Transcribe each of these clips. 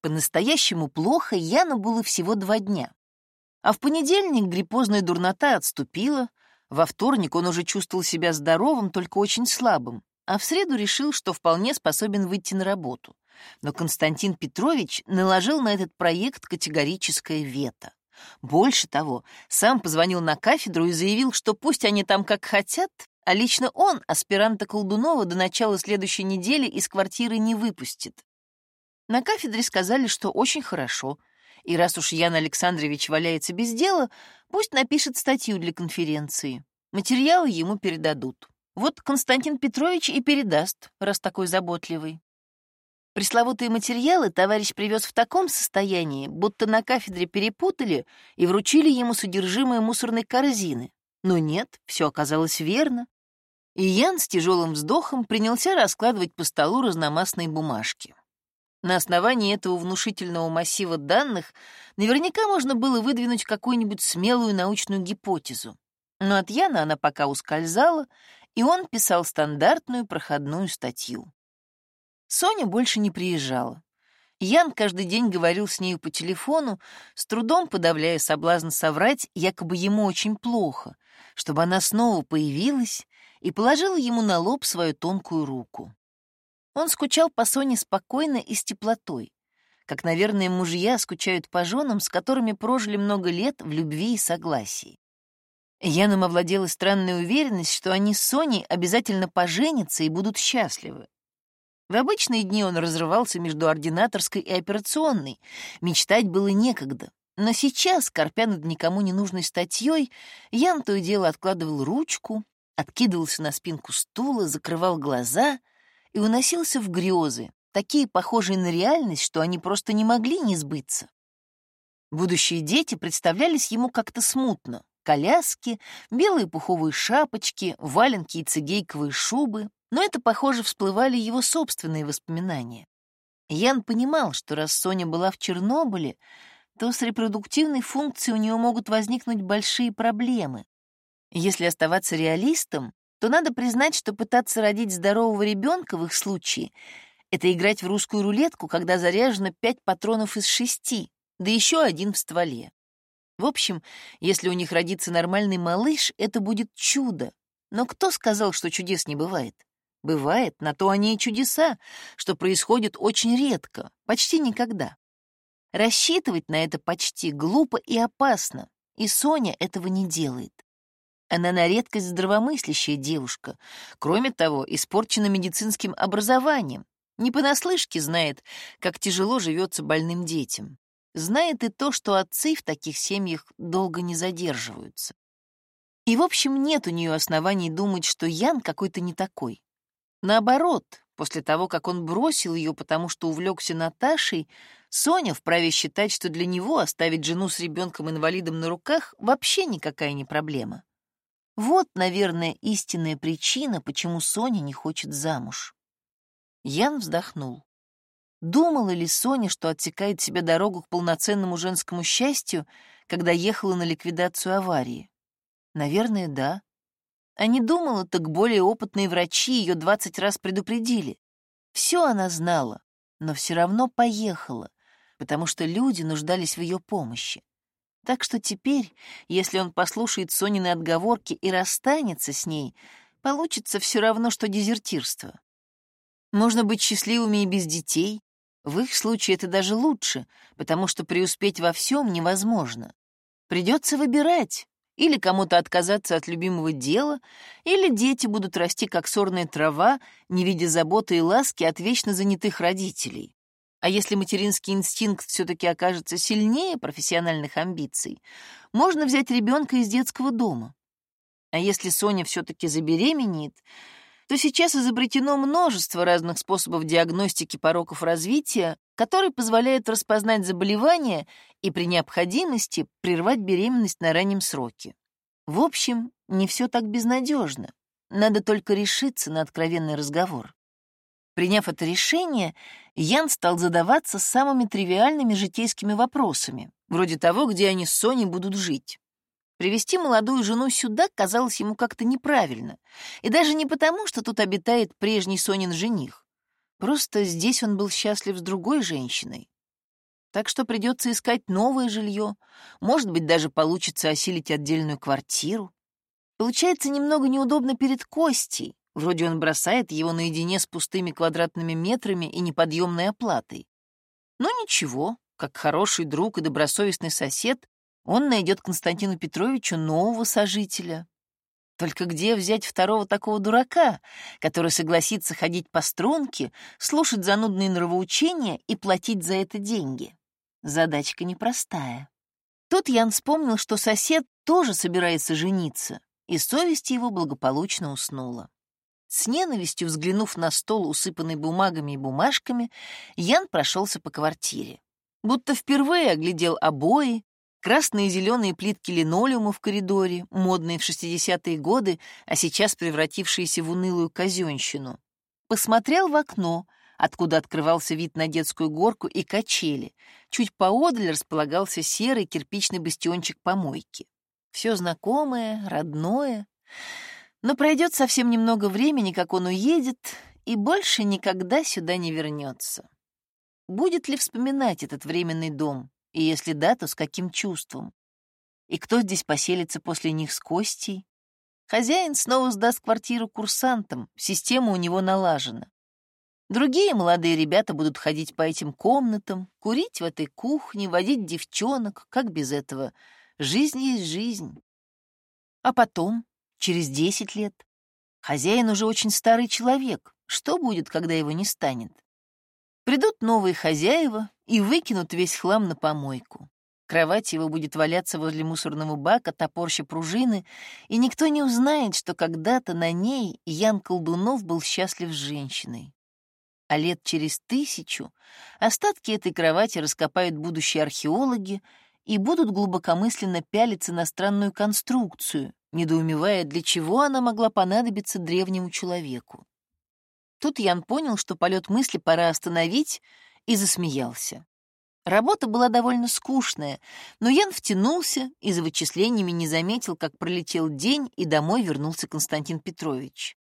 По-настоящему плохо Яну было всего два дня. А в понедельник гриппозная дурнота отступила, во вторник он уже чувствовал себя здоровым, только очень слабым, а в среду решил, что вполне способен выйти на работу. Но Константин Петрович наложил на этот проект категорическое вето. Больше того, сам позвонил на кафедру и заявил, что пусть они там как хотят, а лично он аспиранта Колдунова до начала следующей недели из квартиры не выпустит. На кафедре сказали, что очень хорошо, и раз уж Ян Александрович валяется без дела, пусть напишет статью для конференции. Материалы ему передадут. Вот Константин Петрович и передаст, раз такой заботливый. Пресловутые материалы товарищ привез в таком состоянии, будто на кафедре перепутали и вручили ему содержимое мусорной корзины. Но нет, все оказалось верно. И Ян с тяжелым вздохом принялся раскладывать по столу разномастные бумажки. На основании этого внушительного массива данных наверняка можно было выдвинуть какую-нибудь смелую научную гипотезу. Но от Яна она пока ускользала, и он писал стандартную проходную статью. Соня больше не приезжала. Ян каждый день говорил с нею по телефону, с трудом подавляя соблазн соврать, якобы ему очень плохо, чтобы она снова появилась и положила ему на лоб свою тонкую руку. Он скучал по Соне спокойно и с теплотой, как, наверное, мужья скучают по женам, с которыми прожили много лет в любви и согласии. Яном овладела странная уверенность, что они с Соней обязательно поженятся и будут счастливы. В обычные дни он разрывался между ординаторской и операционной. Мечтать было некогда. Но сейчас, корпя над никому не нужной статьей, Ян то и дело откладывал ручку, откидывался на спинку стула, закрывал глаза и уносился в грезы, такие похожие на реальность, что они просто не могли не сбыться. Будущие дети представлялись ему как-то смутно. Коляски, белые пуховые шапочки, валенки и цигейковые шубы, но это, похоже, всплывали его собственные воспоминания. Ян понимал, что раз Соня была в Чернобыле, то с репродуктивной функцией у нее могут возникнуть большие проблемы. Если оставаться реалистом, то надо признать, что пытаться родить здорового ребенка в их случае — это играть в русскую рулетку, когда заряжено пять патронов из шести, да еще один в стволе. В общем, если у них родится нормальный малыш, это будет чудо. Но кто сказал, что чудес не бывает? Бывает, на то они и чудеса, что происходит очень редко, почти никогда. Рассчитывать на это почти глупо и опасно, и Соня этого не делает. Она на редкость здравомыслящая девушка, кроме того, испорчена медицинским образованием, не понаслышке знает, как тяжело живется больным детям. Знает и то, что отцы в таких семьях долго не задерживаются. И, в общем, нет у нее оснований думать, что Ян какой-то не такой. Наоборот, после того, как он бросил ее, потому что увлекся Наташей, Соня вправе считать, что для него оставить жену с ребенком-инвалидом на руках вообще никакая не проблема. Вот, наверное, истинная причина, почему Соня не хочет замуж. Ян вздохнул. Думала ли Соня, что отсекает себе дорогу к полноценному женскому счастью, когда ехала на ликвидацию аварии? Наверное, да. А не думала, так более опытные врачи ее двадцать раз предупредили. Все она знала, но все равно поехала, потому что люди нуждались в ее помощи. Так что теперь, если он послушает Сонины отговорки и расстанется с ней, получится все равно, что дезертирство. Можно быть счастливыми и без детей. В их случае это даже лучше, потому что преуспеть во всем невозможно. Придется выбирать, или кому-то отказаться от любимого дела, или дети будут расти как сорная трава, не видя заботы и ласки от вечно занятых родителей. А если материнский инстинкт все-таки окажется сильнее профессиональных амбиций, можно взять ребенка из детского дома. А если Соня все-таки забеременеет, то сейчас изобретено множество разных способов диагностики пороков развития, которые позволяют распознать заболевания и при необходимости прервать беременность на раннем сроке. В общем, не все так безнадежно. Надо только решиться на откровенный разговор. Приняв это решение, Ян стал задаваться самыми тривиальными житейскими вопросами, вроде того, где они с Соней будут жить. Привести молодую жену сюда казалось ему как-то неправильно. И даже не потому, что тут обитает прежний Сонин жених. Просто здесь он был счастлив с другой женщиной. Так что придется искать новое жилье. Может быть, даже получится осилить отдельную квартиру. Получается немного неудобно перед Костей. Вроде он бросает его наедине с пустыми квадратными метрами и неподъемной оплатой. Но ничего, как хороший друг и добросовестный сосед, он найдет Константину Петровичу нового сожителя. Только где взять второго такого дурака, который согласится ходить по струнке, слушать занудные нравоучения и платить за это деньги? Задачка непростая. Тут Ян вспомнил, что сосед тоже собирается жениться, и совесть его благополучно уснула. С ненавистью взглянув на стол, усыпанный бумагами и бумажками, Ян прошелся по квартире. Будто впервые оглядел обои, красные и зеленые плитки линолеума в коридоре, модные в 60-е годы, а сейчас превратившиеся в унылую казенщину. Посмотрел в окно, откуда открывался вид на детскую горку и качели. Чуть поодаль располагался серый кирпичный бастиончик помойки. Все знакомое, родное. Но пройдет совсем немного времени, как он уедет, и больше никогда сюда не вернется. Будет ли вспоминать этот временный дом, и если да, то с каким чувством? И кто здесь поселится после них с Костей? Хозяин снова сдаст квартиру курсантам, система у него налажена. Другие молодые ребята будут ходить по этим комнатам, курить в этой кухне, водить девчонок, как без этого. Жизнь есть жизнь. А потом, через десять лет, хозяин уже очень старый человек. Что будет, когда его не станет? Придут новые хозяева и выкинут весь хлам на помойку. Кровать его будет валяться возле мусорного бака, топорща пружины, и никто не узнает, что когда-то на ней Ян Колдунов был счастлив с женщиной. А лет через тысячу остатки этой кровати раскопают будущие археологи и будут глубокомысленно пялиться на странную конструкцию, недоумевая, для чего она могла понадобиться древнему человеку. Тут Ян понял, что полет мысли пора остановить, и засмеялся. Работа была довольно скучная, но Ян втянулся и за вычислениями не заметил, как пролетел день, и домой вернулся Константин Петрович.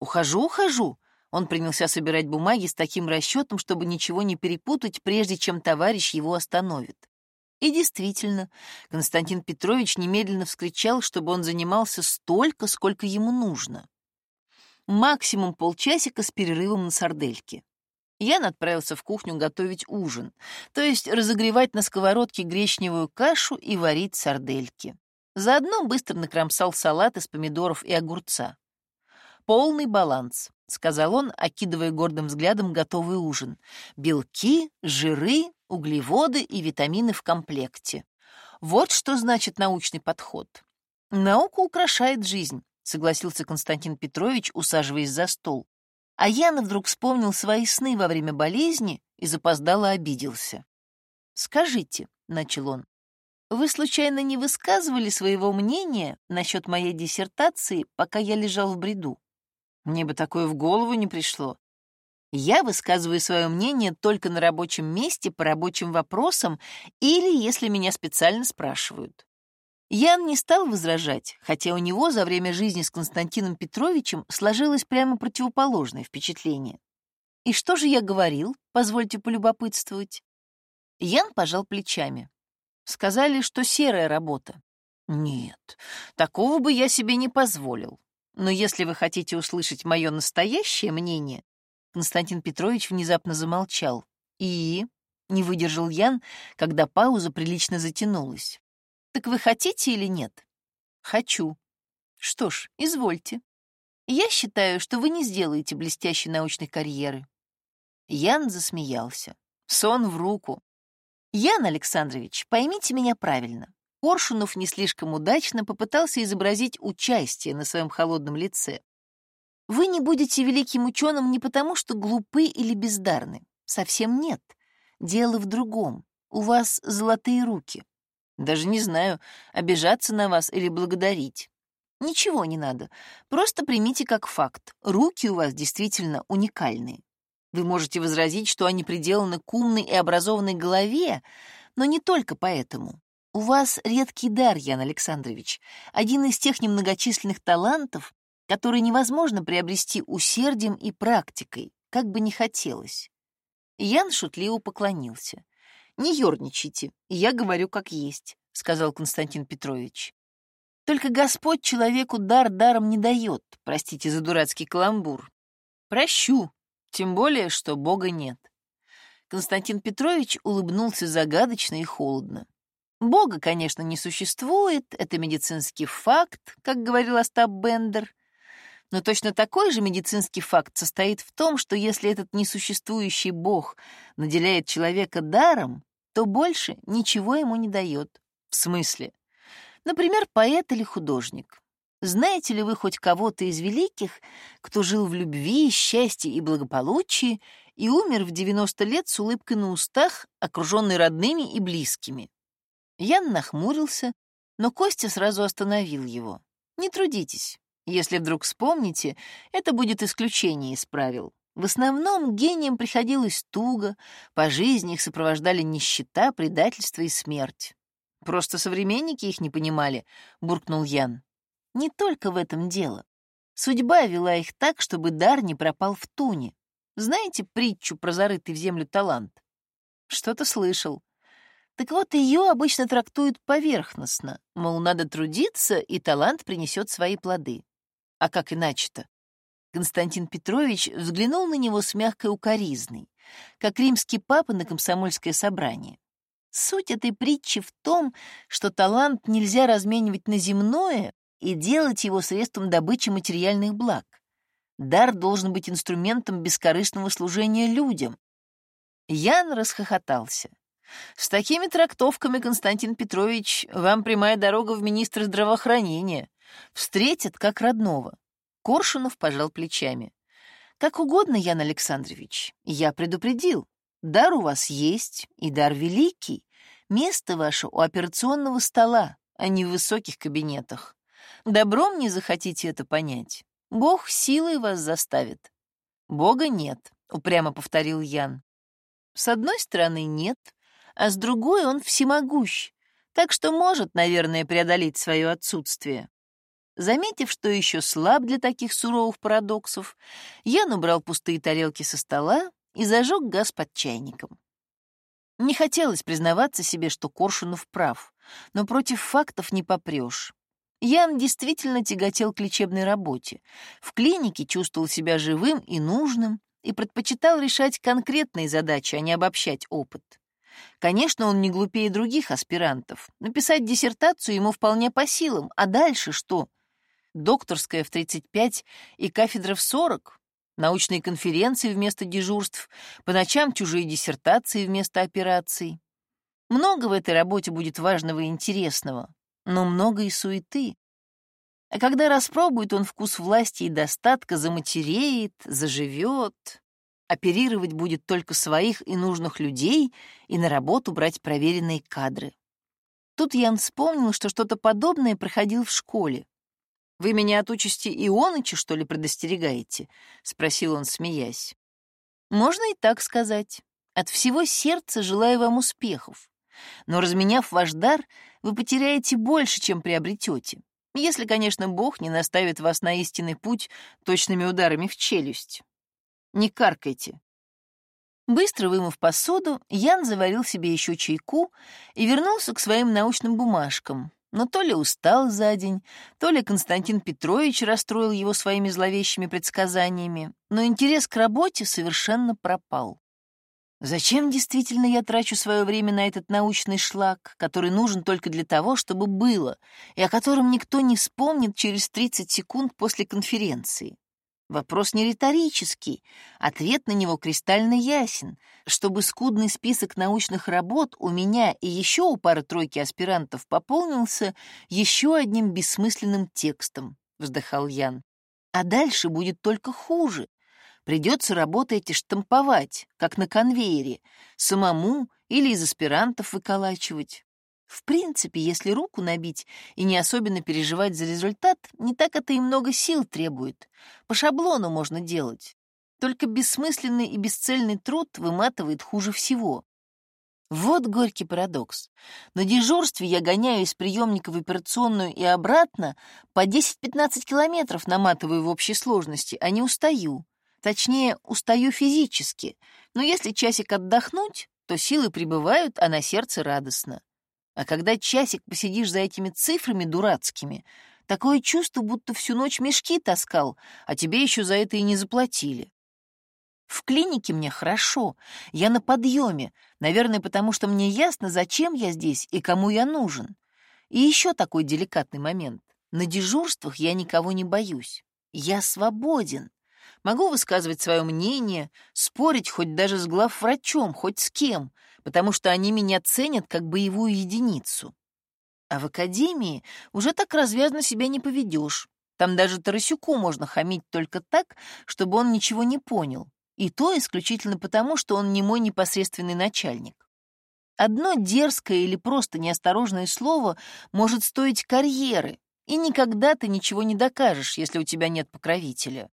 «Ухожу, ухожу», он принялся собирать бумаги с таким расчетом, чтобы ничего не перепутать, прежде чем товарищ его остановит. И действительно, Константин Петрович немедленно вскричал, чтобы он занимался столько, сколько ему нужно максимум полчасика с перерывом на сардельки. Ян отправился в кухню готовить ужин, то есть разогревать на сковородке гречневую кашу и варить сардельки. Заодно быстро накромсал салат из помидоров и огурца. «Полный баланс», — сказал он, окидывая гордым взглядом готовый ужин. «Белки, жиры, углеводы и витамины в комплекте. Вот что значит научный подход. Наука украшает жизнь, согласился Константин Петрович, усаживаясь за стол. А Яна вдруг вспомнил свои сны во время болезни и запоздало обиделся. «Скажите», — начал он, — «вы случайно не высказывали своего мнения насчет моей диссертации, пока я лежал в бреду? Мне бы такое в голову не пришло. Я высказываю свое мнение только на рабочем месте по рабочим вопросам или если меня специально спрашивают. Ян не стал возражать, хотя у него за время жизни с Константином Петровичем сложилось прямо противоположное впечатление. «И что же я говорил? Позвольте полюбопытствовать». Ян пожал плечами. Сказали, что серая работа. Нет, такого бы я себе не позволил. Но если вы хотите услышать мое настоящее мнение... Константин Петрович внезапно замолчал. И... Не выдержал Ян, когда пауза прилично затянулась. Так вы хотите или нет? Хочу. Что ж, извольте. Я считаю, что вы не сделаете блестящей научной карьеры. Ян засмеялся. Сон в руку. Ян Александрович, поймите меня правильно. Коршунов не слишком удачно попытался изобразить участие на своем холодном лице. Вы не будете великим ученым не потому, что глупы или бездарны. Совсем нет. Дело в другом. У вас золотые руки. Даже не знаю, обижаться на вас или благодарить. Ничего не надо. Просто примите как факт. Руки у вас действительно уникальные. Вы можете возразить, что они приделаны к умной и образованной голове, но не только поэтому. У вас редкий дар, Ян Александрович, один из тех немногочисленных талантов, которые невозможно приобрести усердием и практикой, как бы ни хотелось. Ян шутливо поклонился. Не ерничайте, я говорю как есть, сказал Константин Петрович. Только Господь человеку дар даром не дает, простите за дурацкий каламбур. Прощу, тем более, что Бога нет. Константин Петрович улыбнулся загадочно и холодно. Бога, конечно, не существует, это медицинский факт, как говорил Остап Бендер, но точно такой же медицинский факт состоит в том, что если этот несуществующий Бог наделяет человека даром, то больше ничего ему не дает. В смысле? Например, поэт или художник. Знаете ли вы хоть кого-то из великих, кто жил в любви, счастье и благополучии и умер в 90 лет с улыбкой на устах, окруженный родными и близкими? Ян нахмурился, но Костя сразу остановил его. «Не трудитесь. Если вдруг вспомните, это будет исключение из правил. В основном гениям приходилось туго, по жизни их сопровождали нищета, предательство и смерть. Просто современники их не понимали, буркнул Ян. Не только в этом дело. Судьба вела их так, чтобы дар не пропал в туне. Знаете притчу про зарытый в землю талант? Что-то слышал. Так вот, ее обычно трактуют поверхностно, мол, надо трудиться, и талант принесет свои плоды. А как иначе-то? Константин Петрович взглянул на него с мягкой укоризной, как римский папа на комсомольское собрание. Суть этой притчи в том, что талант нельзя разменивать на земное и делать его средством добычи материальных благ. Дар должен быть инструментом бескорыстного служения людям. Ян расхохотался. С такими трактовками, Константин Петрович, вам прямая дорога в министра здравоохранения. Встретят как родного. Коршунов пожал плечами. Как угодно, Ян Александрович. Я предупредил. Дар у вас есть, и дар великий. Место ваше у операционного стола, а не в высоких кабинетах. Добром не захотите это понять. Бог силой вас заставит. Бога нет, упрямо повторил Ян. С одной стороны, нет, а с другой он всемогущ, так что может, наверное, преодолеть свое отсутствие. Заметив, что еще слаб для таких суровых парадоксов, я набрал пустые тарелки со стола и зажег газ под чайником. Не хотелось признаваться себе, что Коршунов прав, но против фактов не попрешь. Ян действительно тяготел к лечебной работе. В клинике чувствовал себя живым и нужным и предпочитал решать конкретные задачи, а не обобщать опыт. Конечно, он не глупее других аспирантов. Написать диссертацию ему вполне по силам. А дальше что? Докторская в 35 и кафедра в 40, научные конференции вместо дежурств, по ночам чужие диссертации вместо операций. Много в этой работе будет важного и интересного, но много и суеты. А когда распробует он вкус власти и достатка, заматереет, заживет, оперировать будет только своих и нужных людей и на работу брать проверенные кадры. Тут Ян вспомнил, что что-то подобное проходил в школе. «Вы меня от участи Ионыча, что ли, предостерегаете?» — спросил он, смеясь. «Можно и так сказать. От всего сердца желаю вам успехов. Но, разменяв ваш дар, вы потеряете больше, чем приобретете. Если, конечно, Бог не наставит вас на истинный путь точными ударами в челюсть. Не каркайте». Быстро вымыв посуду, Ян заварил себе еще чайку и вернулся к своим научным бумажкам, но то ли устал за день, то ли Константин Петрович расстроил его своими зловещими предсказаниями, но интерес к работе совершенно пропал. Зачем действительно я трачу свое время на этот научный шлак, который нужен только для того, чтобы было, и о котором никто не вспомнит через 30 секунд после конференции? Вопрос не риторический, ответ на него кристально ясен. Чтобы скудный список научных работ у меня и еще у пары-тройки аспирантов пополнился еще одним бессмысленным текстом, вздыхал Ян. А дальше будет только хуже. Придется работать и штамповать, как на конвейере, самому или из аспирантов выколачивать. В принципе, если руку набить и не особенно переживать за результат, не так это и много сил требует. По шаблону можно делать. Только бессмысленный и бесцельный труд выматывает хуже всего. Вот горький парадокс. На дежурстве я гоняю из приемника в операционную и обратно по 10-15 километров наматываю в общей сложности, а не устаю. Точнее, устаю физически. Но если часик отдохнуть, то силы прибывают, а на сердце радостно. А когда часик посидишь за этими цифрами дурацкими, такое чувство, будто всю ночь мешки таскал, а тебе еще за это и не заплатили. В клинике мне хорошо, я на подъеме, наверное, потому что мне ясно, зачем я здесь и кому я нужен. И еще такой деликатный момент. На дежурствах я никого не боюсь. Я свободен. Могу высказывать свое мнение, спорить хоть даже с главврачом, хоть с кем, потому что они меня ценят как боевую единицу. А в академии уже так развязно себя не поведешь. Там даже Тарасюку можно хамить только так, чтобы он ничего не понял. И то исключительно потому, что он не мой непосредственный начальник. Одно дерзкое или просто неосторожное слово может стоить карьеры, и никогда ты ничего не докажешь, если у тебя нет покровителя.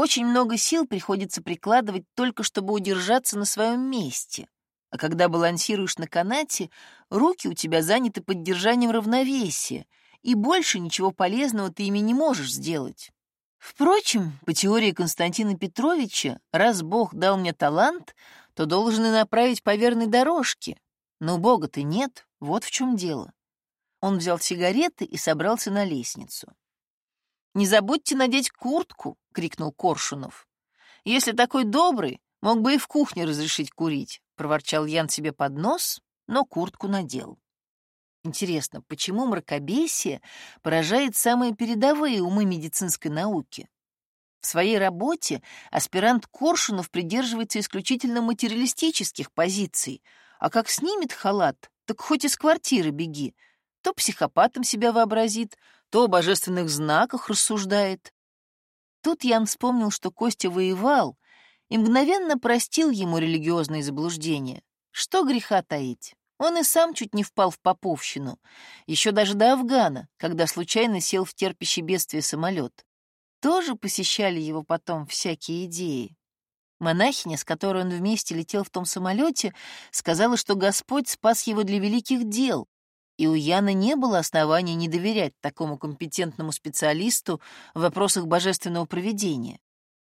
Очень много сил приходится прикладывать только чтобы удержаться на своем месте. А когда балансируешь на канате, руки у тебя заняты поддержанием равновесия, и больше ничего полезного ты ими не можешь сделать. Впрочем, по теории Константина Петровича, раз Бог дал мне талант, то должен и направить по верной дорожке. Но Бога-то нет, вот в чем дело. Он взял сигареты и собрался на лестницу. «Не забудьте надеть куртку!» — крикнул Коршунов. «Если такой добрый, мог бы и в кухне разрешить курить», — проворчал Ян себе под нос, но куртку надел. Интересно, почему мракобесие поражает самые передовые умы медицинской науки? В своей работе аспирант Коршунов придерживается исключительно материалистических позиций, а как снимет халат, так хоть из квартиры беги, то психопатом себя вообразит, то о божественных знаках рассуждает. Тут Ян вспомнил, что Костя воевал, и мгновенно простил ему религиозные заблуждения. Что греха таить? Он и сам чуть не впал в поповщину, еще даже до Афгана, когда случайно сел в терпящий бедствие самолет. Тоже посещали его потом всякие идеи. Монахиня, с которой он вместе летел в том самолете, сказала, что Господь спас его для великих дел, и у Яна не было оснований не доверять такому компетентному специалисту в вопросах божественного проведения.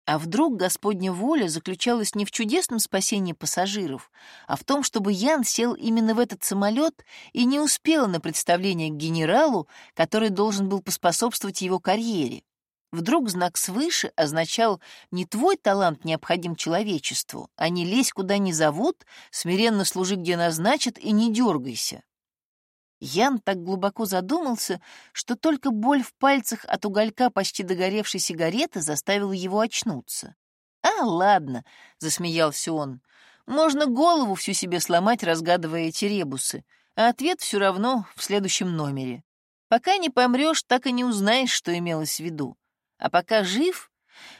А вдруг Господня воля заключалась не в чудесном спасении пассажиров, а в том, чтобы Ян сел именно в этот самолет и не успел на представление к генералу, который должен был поспособствовать его карьере. Вдруг знак свыше означал «не твой талант необходим человечеству, а не лезь куда не зовут, смиренно служи где назначат и не дергайся». Ян так глубоко задумался, что только боль в пальцах от уголька почти догоревшей сигареты заставила его очнуться. «А, ладно», — засмеялся он, — «можно голову всю себе сломать, разгадывая эти ребусы, а ответ все равно в следующем номере. Пока не помрешь, так и не узнаешь, что имелось в виду. А пока жив,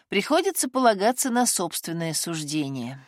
приходится полагаться на собственное суждение».